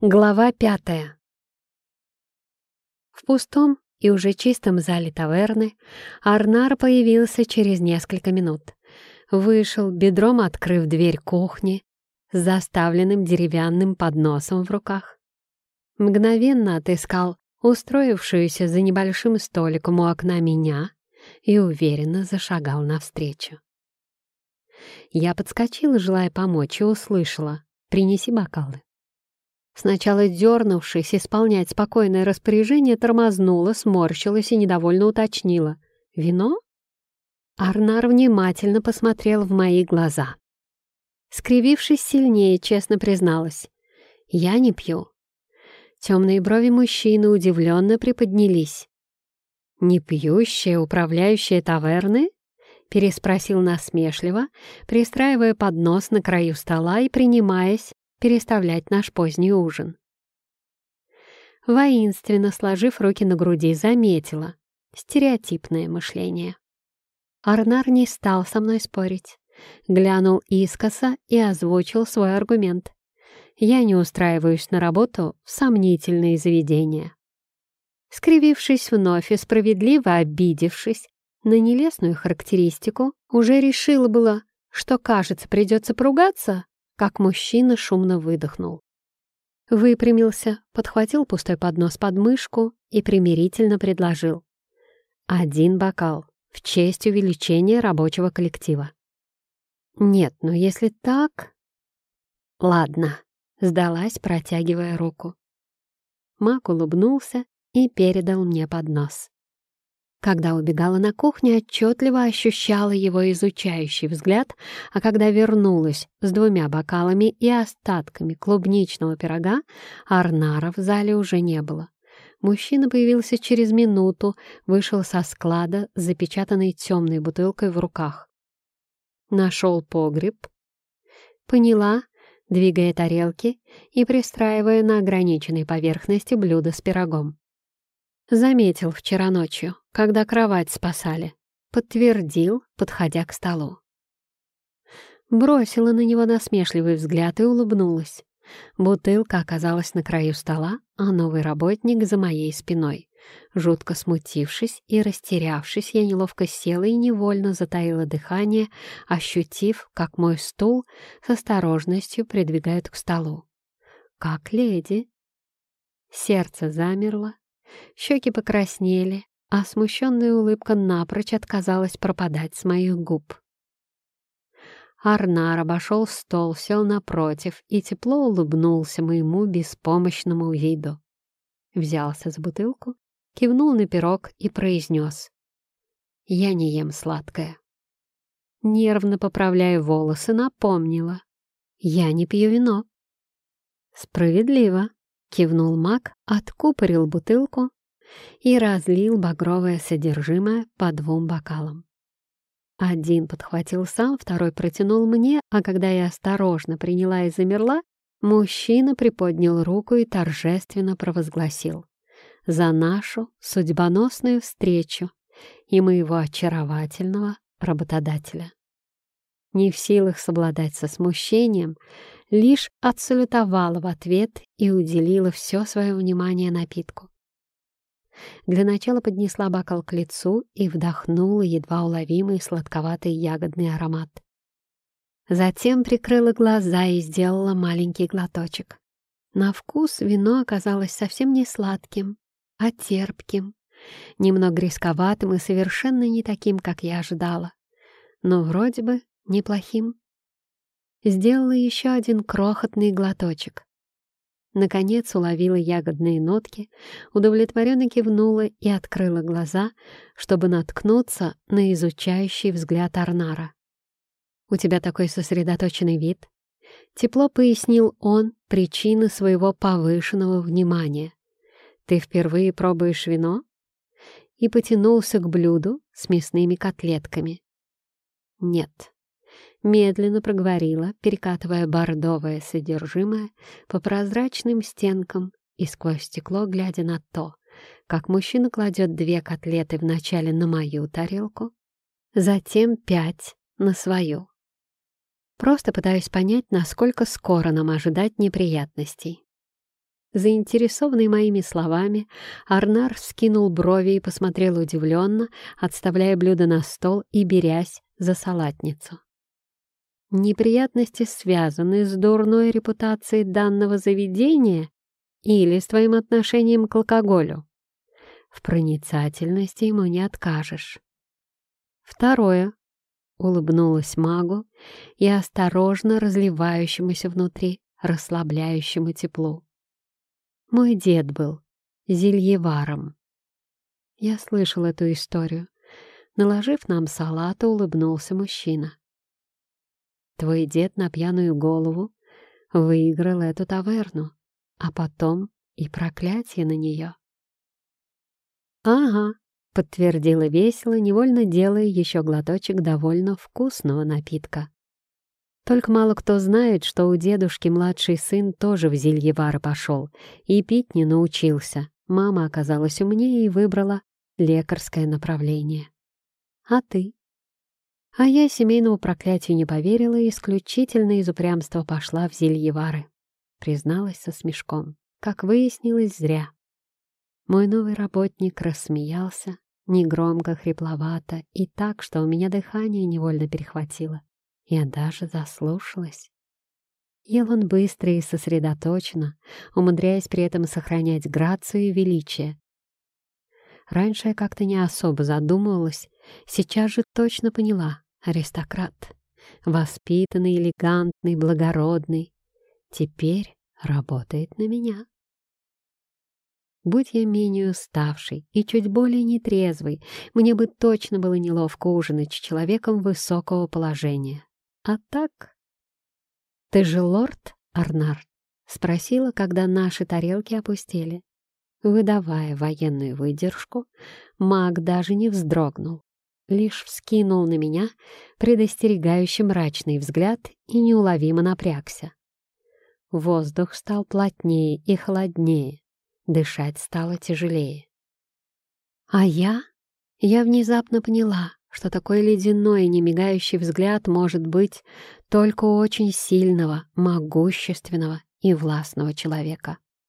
Глава пятая. В пустом и уже чистом зале таверны Арнар появился через несколько минут. Вышел, бедром открыв дверь кухни с заставленным деревянным подносом в руках. Мгновенно отыскал устроившуюся за небольшим столиком у окна меня и уверенно зашагал навстречу. Я подскочила, желая помочь, и услышала «Принеси бокалы». Сначала дернувшись исполнять спокойное распоряжение, тормознула, сморщилась и недовольно уточнила. «Вино?» Арнар внимательно посмотрел в мои глаза. Скривившись сильнее, честно призналась. «Я не пью». Темные брови мужчины удивленно приподнялись. «Не пьющая, управляющая таверны?» — переспросил насмешливо, пристраивая поднос на краю стола и принимаясь переставлять наш поздний ужин. Воинственно сложив руки на груди, заметила стереотипное мышление. Арнар не стал со мной спорить. Глянул искоса и озвучил свой аргумент. Я не устраиваюсь на работу в сомнительные заведения. Скривившись вновь и справедливо обидевшись на нелестную характеристику, уже решила было, что, кажется, придется поругаться, как мужчина шумно выдохнул. Выпрямился, подхватил пустой поднос под мышку и примирительно предложил. Один бокал в честь увеличения рабочего коллектива. Нет, ну если так... Ладно, сдалась, протягивая руку. Мак улыбнулся и передал мне поднос. Когда убегала на кухню, отчетливо ощущала его изучающий взгляд, а когда вернулась с двумя бокалами и остатками клубничного пирога, Арнара в зале уже не было. Мужчина появился через минуту, вышел со склада с запечатанной темной бутылкой в руках. Нашел погреб. Поняла, двигая тарелки и пристраивая на ограниченной поверхности блюдо с пирогом. Заметил вчера ночью, когда кровать спасали. Подтвердил, подходя к столу. Бросила на него насмешливый взгляд и улыбнулась. Бутылка оказалась на краю стола, а новый работник за моей спиной. Жутко смутившись и растерявшись, я неловко села и невольно затаила дыхание, ощутив, как мой стул с осторожностью придвигают к столу. Как леди. Сердце замерло, Щеки покраснели, а смущенная улыбка напрочь отказалась пропадать с моих губ. Арнар обошел стол, сел напротив и тепло улыбнулся моему беспомощному виду. Взялся за бутылку, кивнул на пирог и произнес. «Я не ем сладкое». Нервно поправляя волосы, напомнила. «Я не пью вино». «Справедливо», Кивнул маг, откупорил бутылку и разлил багровое содержимое по двум бокалам. Один подхватил сам, второй протянул мне, а когда я осторожно приняла и замерла, мужчина приподнял руку и торжественно провозгласил «За нашу судьбоносную встречу и моего очаровательного работодателя». Не в силах совладать со смущением, лишь отсалютовала в ответ и уделила все свое внимание напитку. Для начала поднесла бокал к лицу и вдохнула едва уловимый сладковатый ягодный аромат. Затем прикрыла глаза и сделала маленький глоточек. На вкус вино оказалось совсем не сладким, а терпким, немного рисковатым и совершенно не таким, как я ожидала, но вроде бы неплохим. Сделала еще один крохотный глоточек. Наконец уловила ягодные нотки, удовлетворенно кивнула и открыла глаза, чтобы наткнуться на изучающий взгляд Арнара. «У тебя такой сосредоточенный вид», — тепло пояснил он причины своего повышенного внимания. «Ты впервые пробуешь вино?» И потянулся к блюду с мясными котлетками. «Нет», медленно проговорила, перекатывая бордовое содержимое по прозрачным стенкам и сквозь стекло глядя на то, как мужчина кладет две котлеты вначале на мою тарелку, затем пять на свою. Просто пытаюсь понять, насколько скоро нам ожидать неприятностей. Заинтересованный моими словами, Арнар скинул брови и посмотрел удивленно, отставляя блюдо на стол и берясь за салатницу. Неприятности связаны с дурной репутацией данного заведения или с твоим отношением к алкоголю? В проницательности ему не откажешь. Второе. Улыбнулась магу и осторожно разливающемуся внутри расслабляющему теплу. Мой дед был зельеваром. Я слышал эту историю. Наложив нам салата, улыбнулся мужчина. Твой дед на пьяную голову выиграл эту таверну, а потом и проклятие на нее. «Ага», — подтвердила весело, невольно делая еще глоточек довольно вкусного напитка. Только мало кто знает, что у дедушки младший сын тоже в зельевары пошел и пить не научился. Мама оказалась умнее и выбрала лекарское направление. А ты? А я семейному проклятию не поверила и исключительно из упрямства пошла в зельевары. Призналась со смешком. Как выяснилось, зря. Мой новый работник рассмеялся, негромко, хрипловато и так, что у меня дыхание невольно перехватило. Я даже заслушалась. Ел он быстро и сосредоточенно, умудряясь при этом сохранять грацию и величие, Раньше я как-то не особо задумывалась, сейчас же точно поняла аристократ. Воспитанный, элегантный, благородный. Теперь работает на меня. Будь я менее уставший и чуть более нетрезвый, мне бы точно было неловко ужинать с человеком высокого положения. А так... «Ты же лорд, Арнар?» — спросила, когда наши тарелки опустели. Выдавая военную выдержку, маг даже не вздрогнул лишь вскинул на меня предостерегающий мрачный взгляд и неуловимо напрягся. Воздух стал плотнее и холоднее, дышать стало тяжелее. А я? Я внезапно поняла, что такой ледяной и немигающий взгляд может быть только у очень сильного, могущественного и властного человека.